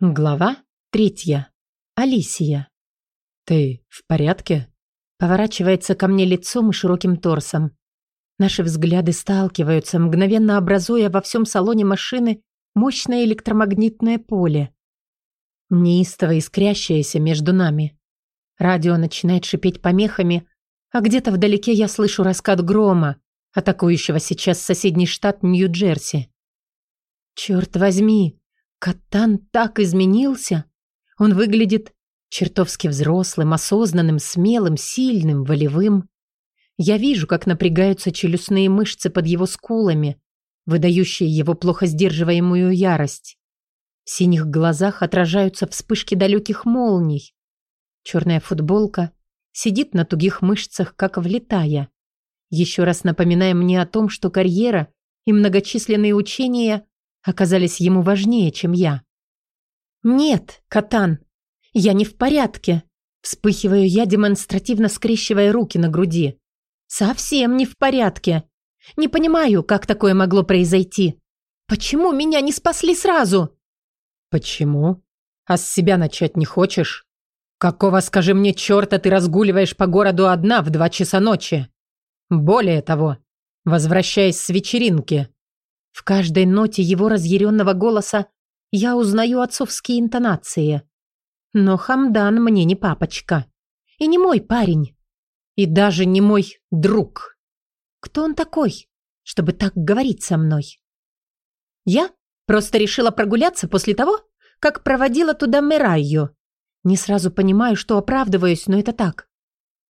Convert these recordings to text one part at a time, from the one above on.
Глава третья. Алисия. «Ты в порядке?» Поворачивается ко мне лицом и широким торсом. Наши взгляды сталкиваются, мгновенно образуя во всем салоне машины мощное электромагнитное поле. Неистово искрящееся между нами. Радио начинает шипеть помехами, а где-то вдалеке я слышу раскат грома, атакующего сейчас соседний штат Нью-Джерси. Черт возьми, Катан так изменился. Он выглядит чертовски взрослым, осознанным, смелым, сильным, волевым. Я вижу, как напрягаются челюстные мышцы под его скулами, выдающие его плохо сдерживаемую ярость. В синих глазах отражаются вспышки далеких молний. Черная футболка сидит на тугих мышцах, как влетая. Еще раз напоминая мне о том, что карьера и многочисленные учения оказались ему важнее, чем я. «Нет, Катан, я не в порядке», вспыхиваю я, демонстративно скрещивая руки на груди. «Совсем не в порядке. Не понимаю, как такое могло произойти. Почему меня не спасли сразу?» «Почему? А с себя начать не хочешь? Какого, скажи мне, черта ты разгуливаешь по городу одна в два часа ночи? Более того, возвращаясь с вечеринки, в каждой ноте его разъяренного голоса я узнаю отцовские интонации. Но Хамдан мне не папочка. И не мой парень. И даже не мой друг. Кто он такой, чтобы так говорить со мной? Я просто решила прогуляться после того, как проводила туда Мирайю. Не сразу понимаю, что оправдываюсь, но это так.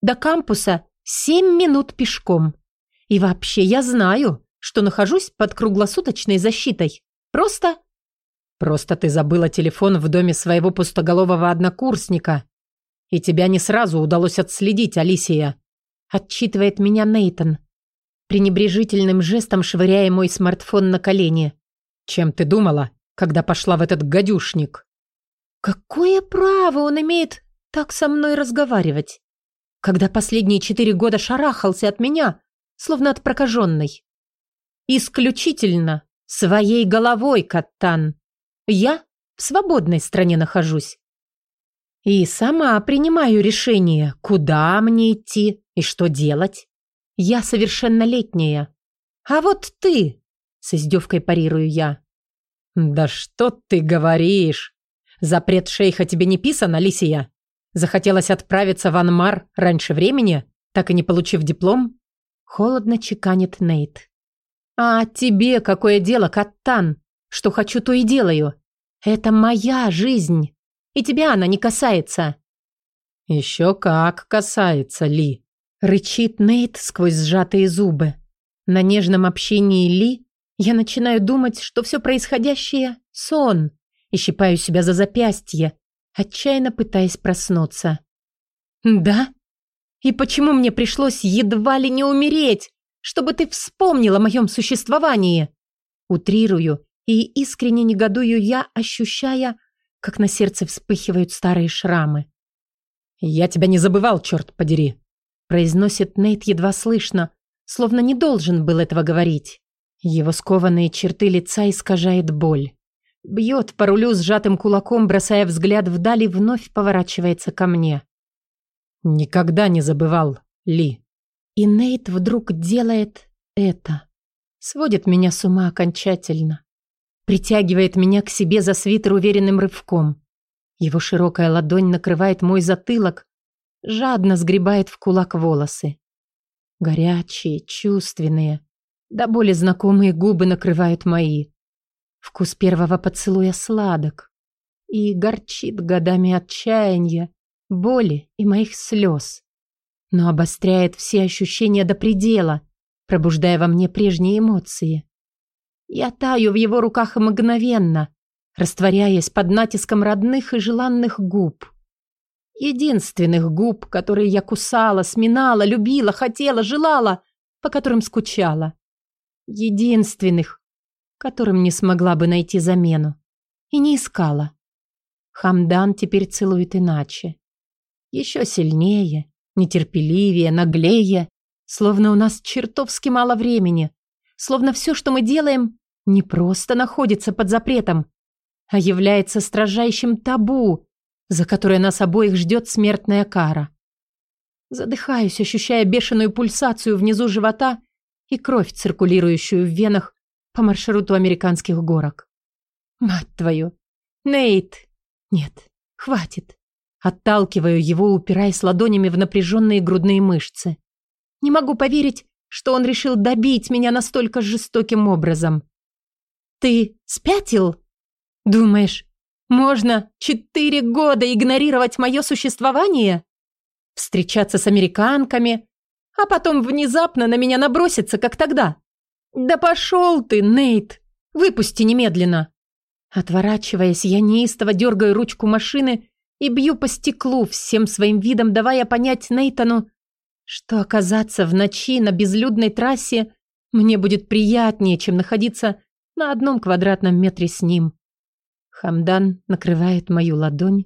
До кампуса семь минут пешком. И вообще я знаю, что нахожусь под круглосуточной защитой. Просто... Просто ты забыла телефон в доме своего пустоголового однокурсника. И тебя не сразу удалось отследить, Алисия. Отчитывает меня Нейтон, пренебрежительным жестом швыряя мой смартфон на колени. Чем ты думала, когда пошла в этот гадюшник? Какое право он имеет так со мной разговаривать? Когда последние четыре года шарахался от меня, словно от прокаженной. Исключительно своей головой, Каттан. Я в свободной стране нахожусь. И сама принимаю решение, куда мне идти и что делать. Я совершеннолетняя. А вот ты, с издевкой парирую я. Да что ты говоришь? Запрет шейха тебе не писан, Алисия? Захотелось отправиться в Анмар раньше времени, так и не получив диплом? Холодно чеканит Нейт. «А тебе какое дело, Каттан? Что хочу, то и делаю. Это моя жизнь, и тебя она не касается». «Еще как касается, Ли», — рычит Нейт сквозь сжатые зубы. На нежном общении Ли я начинаю думать, что все происходящее — сон, и щипаю себя за запястье, отчаянно пытаясь проснуться. «Да? И почему мне пришлось едва ли не умереть?» Чтобы ты вспомнил о моем существовании. Утрирую и искренне негодую я, ощущая, как на сердце вспыхивают старые шрамы. «Я тебя не забывал, черт подери!» произносит Нейт едва слышно, словно не должен был этого говорить. Его скованные черты лица искажает боль. Бьет по рулю сжатым кулаком, бросая взгляд вдали, вновь поворачивается ко мне. «Никогда не забывал, Ли». И Нейт вдруг делает это. Сводит меня с ума окончательно. Притягивает меня к себе за свитер уверенным рывком. Его широкая ладонь накрывает мой затылок, жадно сгребает в кулак волосы. Горячие, чувственные, да более знакомые губы накрывают мои. Вкус первого поцелуя сладок и горчит годами отчаяния, боли и моих слез но обостряет все ощущения до предела, пробуждая во мне прежние эмоции. Я таю в его руках мгновенно, растворяясь под натиском родных и желанных губ. Единственных губ, которые я кусала, сминала, любила, хотела, желала, по которым скучала. Единственных, которым не смогла бы найти замену. И не искала. Хамдан теперь целует иначе. Еще сильнее, нетерпеливее, наглее, словно у нас чертовски мало времени, словно все, что мы делаем, не просто находится под запретом, а является строжайшим табу, за которое нас обоих ждет смертная кара. Задыхаюсь, ощущая бешеную пульсацию внизу живота и кровь, циркулирующую в венах по маршруту американских горок. Мать твою! Нейт! Нет, хватит. Отталкиваю его, упираясь ладонями в напряженные грудные мышцы. Не могу поверить, что он решил добить меня настолько жестоким образом. Ты спятил? Думаешь, можно четыре года игнорировать мое существование? Встречаться с американками, а потом внезапно на меня наброситься, как тогда? Да пошел ты, Нейт! Выпусти немедленно! Отворачиваясь, я неистово дергаю ручку машины и бью по стеклу, всем своим видом давая понять Нейтану, что оказаться в ночи на безлюдной трассе мне будет приятнее, чем находиться на одном квадратном метре с ним. Хамдан накрывает мою ладонь,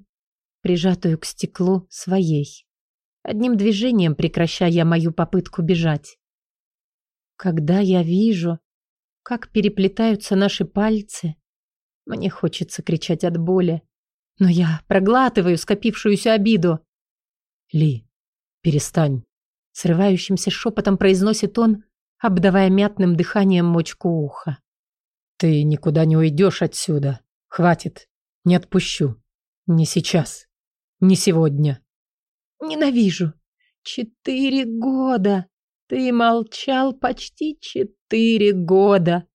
прижатую к стеклу своей, одним движением прекращая мою попытку бежать. Когда я вижу, как переплетаются наши пальцы, мне хочется кричать от боли, но я проглатываю скопившуюся обиду. «Ли, перестань!» Срывающимся шепотом произносит он, обдавая мятным дыханием мочку уха. «Ты никуда не уйдешь отсюда. Хватит. Не отпущу. Не сейчас. Не сегодня». «Ненавижу. Четыре года. Ты молчал почти четыре года.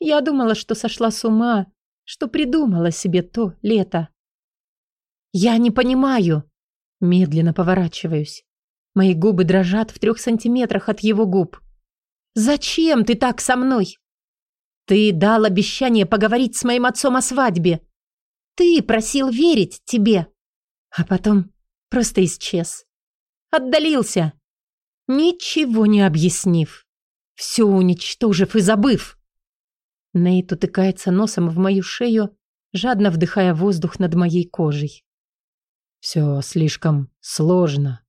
Я думала, что сошла с ума, что придумала себе то лето. Я не понимаю. Медленно поворачиваюсь. Мои губы дрожат в трех сантиметрах от его губ. Зачем ты так со мной? Ты дал обещание поговорить с моим отцом о свадьбе. Ты просил верить тебе. А потом просто исчез. Отдалился. Ничего не объяснив. Все уничтожив и забыв. Нейт утыкается носом в мою шею, жадно вдыхая воздух над моей кожей. «Все слишком сложно.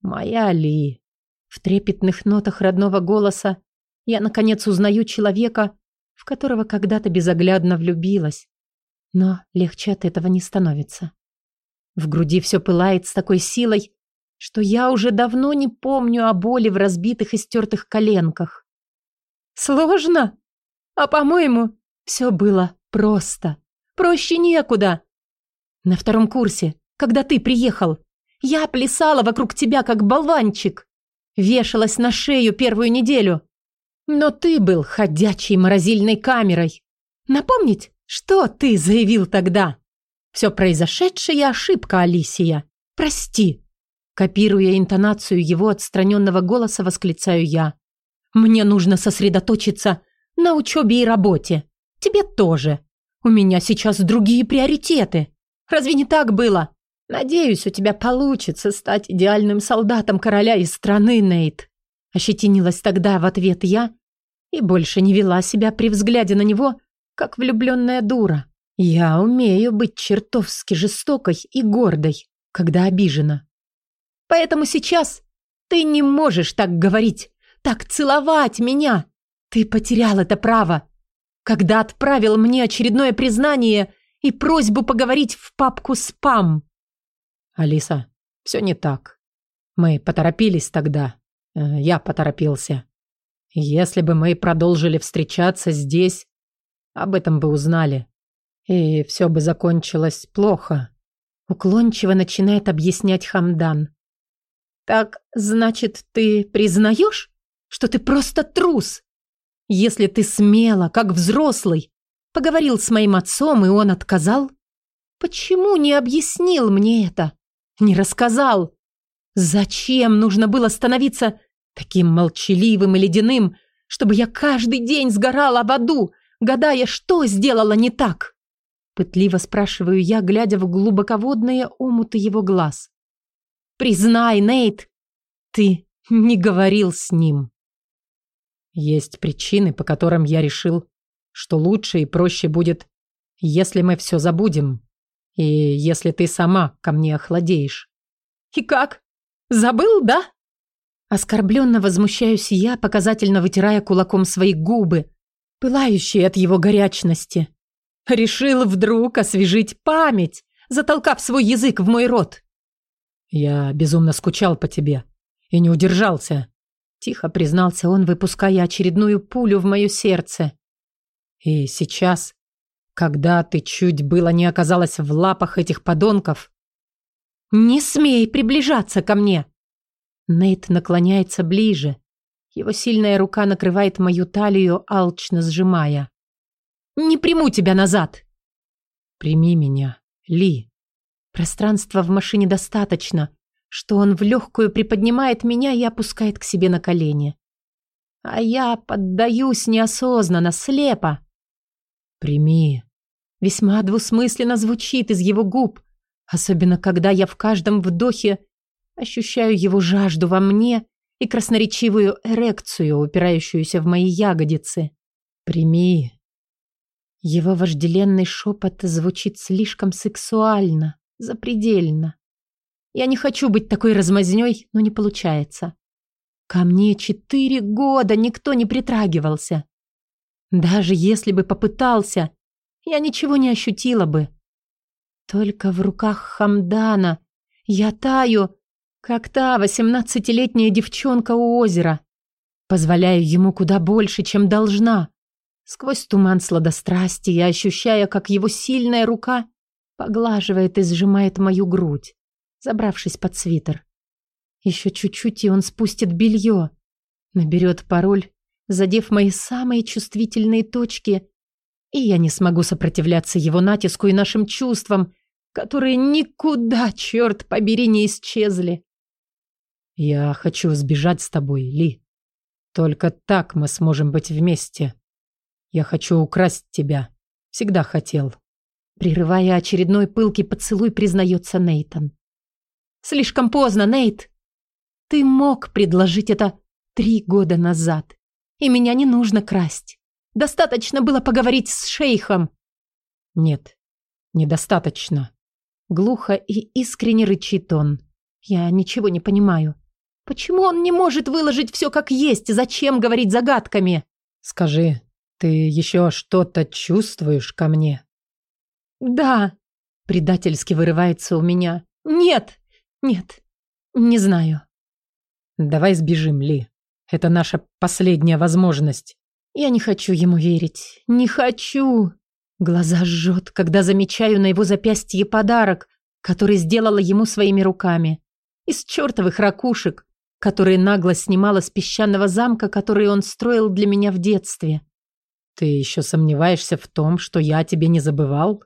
Моя Ли». В трепетных нотах родного голоса я, наконец, узнаю человека, в которого когда-то безоглядно влюбилась. Но легче от этого не становится. В груди все пылает с такой силой, что я уже давно не помню о боли в разбитых и стертых коленках. «Сложно?» А по-моему, все было просто. Проще некуда. На втором курсе, когда ты приехал, я плясала вокруг тебя, как болванчик. Вешалась на шею первую неделю. Но ты был ходячей морозильной камерой. Напомнить, что ты заявил тогда? Все произошедшее ошибка, Алисия. Прости. Копируя интонацию его отстраненного голоса, восклицаю я. Мне нужно сосредоточиться на учебе и работе. Тебе тоже. У меня сейчас другие приоритеты. Разве не так было? Надеюсь, у тебя получится стать идеальным солдатом короля из страны, Нейт. Ощетинилась тогда в ответ я и больше не вела себя при взгляде на него, как влюбленная дура. Я умею быть чертовски жестокой и гордой, когда обижена. Поэтому сейчас ты не можешь так говорить, так целовать меня, ты потерял это право, когда отправил мне очередное признание и просьбу поговорить в папку «Спам». Алиса, все не так. Мы поторопились тогда. Э, я поторопился. Если бы мы продолжили встречаться здесь, об этом бы узнали. И все бы закончилось плохо. Уклончиво начинает объяснять Хамдан. Так, значит, ты признаешь, что ты просто трус? Если ты смело, как взрослый, поговорил с моим отцом, и он отказал, почему не объяснил мне это? Не рассказал? Зачем нужно было становиться таким молчаливым и ледяным, чтобы я каждый день сгорала в аду, гадая, что сделала не так? Пытливо спрашиваю я, глядя в глубоководные омуты его глаз. «Признай, Нейт, ты не говорил с ним». Есть причины, по которым я решил, что лучше и проще будет, если мы все забудем, и если ты сама ко мне охладеешь. И как? Забыл, да? Оскорбленно возмущаюсь я, показательно вытирая кулаком свои губы, пылающие от его горячности. Решил вдруг освежить память, затолкав свой язык в мой рот. Я безумно скучал по тебе и не удержался. Тихо признался он, выпуская очередную пулю в мое сердце. И сейчас, когда ты чуть было не оказалась в лапах этих подонков... «Не смей приближаться ко мне!» Нейт наклоняется ближе. Его сильная рука накрывает мою талию, алчно сжимая. «Не приму тебя назад!» «Прими меня, Ли!» Пространства в машине достаточно, что он в легкую приподнимает меня и опускает к себе на колени. А я поддаюсь неосознанно, слепо. «Прими». Весьма двусмысленно звучит из его губ, особенно когда я в каждом вдохе ощущаю его жажду во мне и красноречивую эрекцию, упирающуюся в мои ягодицы. «Прими». Его вожделенный шепот звучит слишком сексуально, запредельно. Я не хочу быть такой размазнёй, но не получается. Ко мне четыре года никто не притрагивался. Даже если бы попытался, я ничего не ощутила бы. Только в руках Хамдана я таю, как та восемнадцатилетняя девчонка у озера. Позволяю ему куда больше, чем должна. Сквозь туман сладострастия, ощущая, как его сильная рука поглаживает и сжимает мою грудь забравшись под свитер. Еще чуть-чуть, и он спустит белье. Наберет пароль, задев мои самые чувствительные точки, и я не смогу сопротивляться его натиску и нашим чувствам, которые никуда, черт побери, не исчезли. Я хочу сбежать с тобой, Ли. Только так мы сможем быть вместе. Я хочу украсть тебя. Всегда хотел. Прерывая очередной пылкий поцелуй, признается Нейтон. Слишком поздно, Нейт. Ты мог предложить это три года назад. И меня не нужно красть. Достаточно было поговорить с шейхом. Нет, недостаточно. Глухо и искренне рычит он. Я ничего не понимаю. Почему он не может выложить все как есть? Зачем говорить загадками? Скажи, ты еще что-то чувствуешь ко мне? Да. Предательски вырывается у меня. Нет, нет, не знаю. Давай сбежим, Ли. Это наша последняя возможность. Я не хочу ему верить. Не хочу. Глаза жжет, когда замечаю на его запястье подарок, который сделала ему своими руками. Из чертовых ракушек, которые нагло снимала с песчаного замка, который он строил для меня в детстве. Ты еще сомневаешься в том, что я тебе не забывал?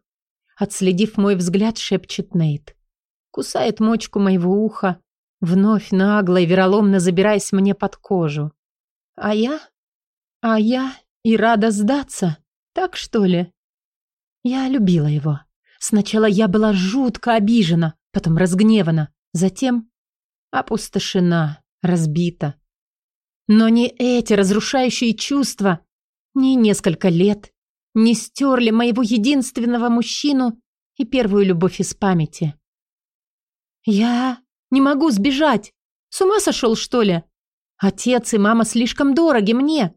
Отследив мой взгляд, шепчет Нейт кусает мочку моего уха, вновь нагло и вероломно забираясь мне под кожу. А я? А я и рада сдаться, так что ли? Я любила его. Сначала я была жутко обижена, потом разгневана, затем опустошена, разбита. Но не эти разрушающие чувства, ни несколько лет не стерли моего единственного мужчину и первую любовь из памяти. «Я не могу сбежать. С ума сошел, что ли? Отец и мама слишком дороги мне.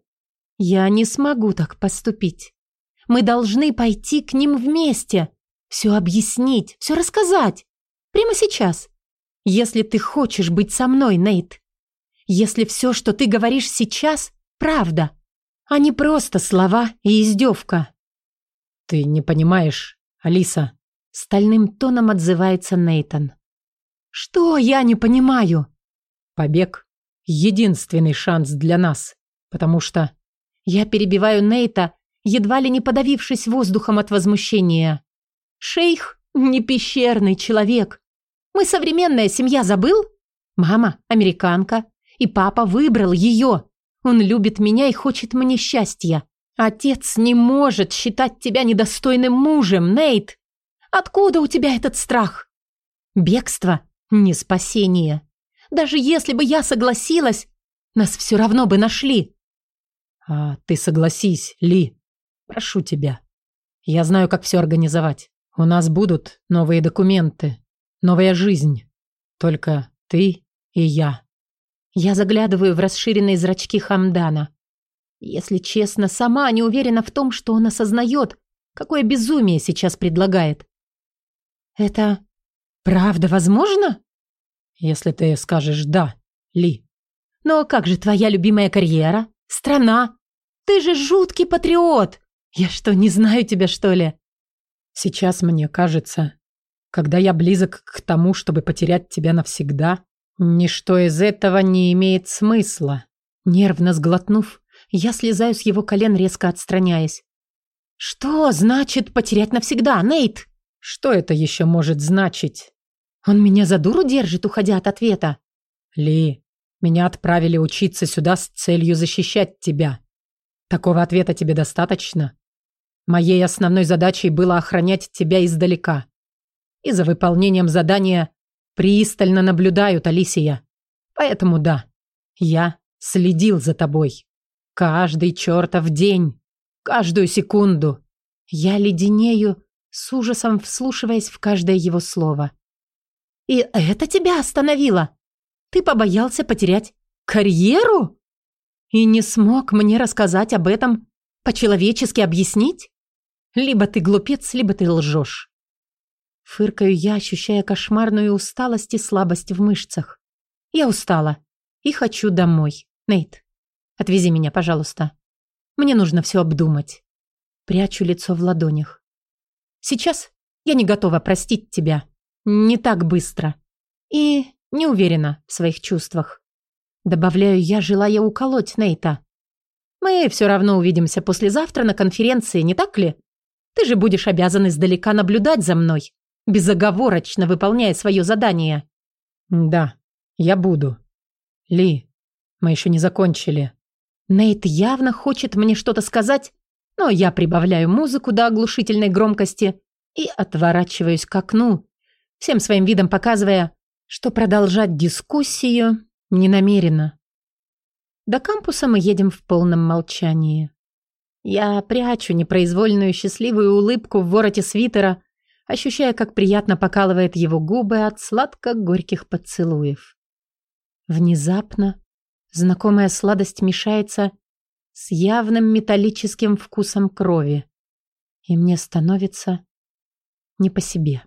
Я не смогу так поступить. Мы должны пойти к ним вместе. Все объяснить, все рассказать. Прямо сейчас. Если ты хочешь быть со мной, Нейт. Если все, что ты говоришь сейчас, правда, а не просто слова и издевка. Ты не понимаешь, Алиса. Стальным тоном отзывается Нейтон. «Что я не понимаю?» «Побег — единственный шанс для нас, потому что...» Я перебиваю Нейта, едва ли не подавившись воздухом от возмущения. «Шейх — не пещерный человек. Мы современная семья, забыл? Мама — американка, и папа выбрал ее. Он любит меня и хочет мне счастья. Отец не может считать тебя недостойным мужем, Нейт. Откуда у тебя этот страх? Бегство не спасение. Даже если бы я согласилась, нас все равно бы нашли. А ты согласись, Ли. Прошу тебя. Я знаю, как все организовать. У нас будут новые документы, новая жизнь. Только ты и я. Я заглядываю в расширенные зрачки Хамдана. Если честно, сама не уверена в том, что он осознает, Какое безумие сейчас предлагает. Это правда возможно? Если ты скажешь «да», Ли. Но как же твоя любимая карьера? Страна? Ты же жуткий патриот. Я что, не знаю тебя, что ли? Сейчас мне кажется, когда я близок к тому, чтобы потерять тебя навсегда, ничто из этого не имеет смысла. Нервно сглотнув, я слезаю с его колен, резко отстраняясь. «Что значит потерять навсегда, Нейт?» «Что это еще может значить?» «Он меня за дуру держит, уходя от ответа». «Ли, меня отправили учиться сюда с целью защищать тебя. Такого ответа тебе достаточно?» Моей основной задачей было охранять тебя издалека. И за выполнением задания пристально наблюдают, Алисия. Поэтому да, я следил за тобой. Каждый чертов день, каждую секунду. Я леденею, с ужасом вслушиваясь в каждое его слово. «И это тебя остановило? Ты побоялся потерять карьеру? И не смог мне рассказать об этом, по-человечески объяснить? Либо ты глупец, либо ты лжешь. Фыркаю я, ощущая кошмарную усталость и слабость в мышцах. Я устала и хочу домой. Нейт, отвези меня, пожалуйста. Мне нужно все обдумать. Прячу лицо в ладонях. Сейчас я не готова простить тебя. Не так быстро. И не уверена в своих чувствах. Добавляю я, желая уколоть Нейта. Мы все равно увидимся послезавтра на конференции, не так ли? Ты же будешь обязан издалека наблюдать за мной, безоговорочно выполняя свое задание». «Да, я буду. Ли, мы еще не закончили». Нейт явно хочет мне что-то сказать, но я прибавляю музыку до оглушительной громкости и отворачиваюсь к окну, всем своим видом показывая, что продолжать дискуссию не намерена. До кампуса мы едем в полном молчании. Я прячу непроизвольную счастливую улыбку в вороте свитера, ощущая, как приятно покалывает его губы от сладко-горьких поцелуев. Внезапно знакомая сладость мешается с явным металлическим вкусом крови, и мне становится не по себе.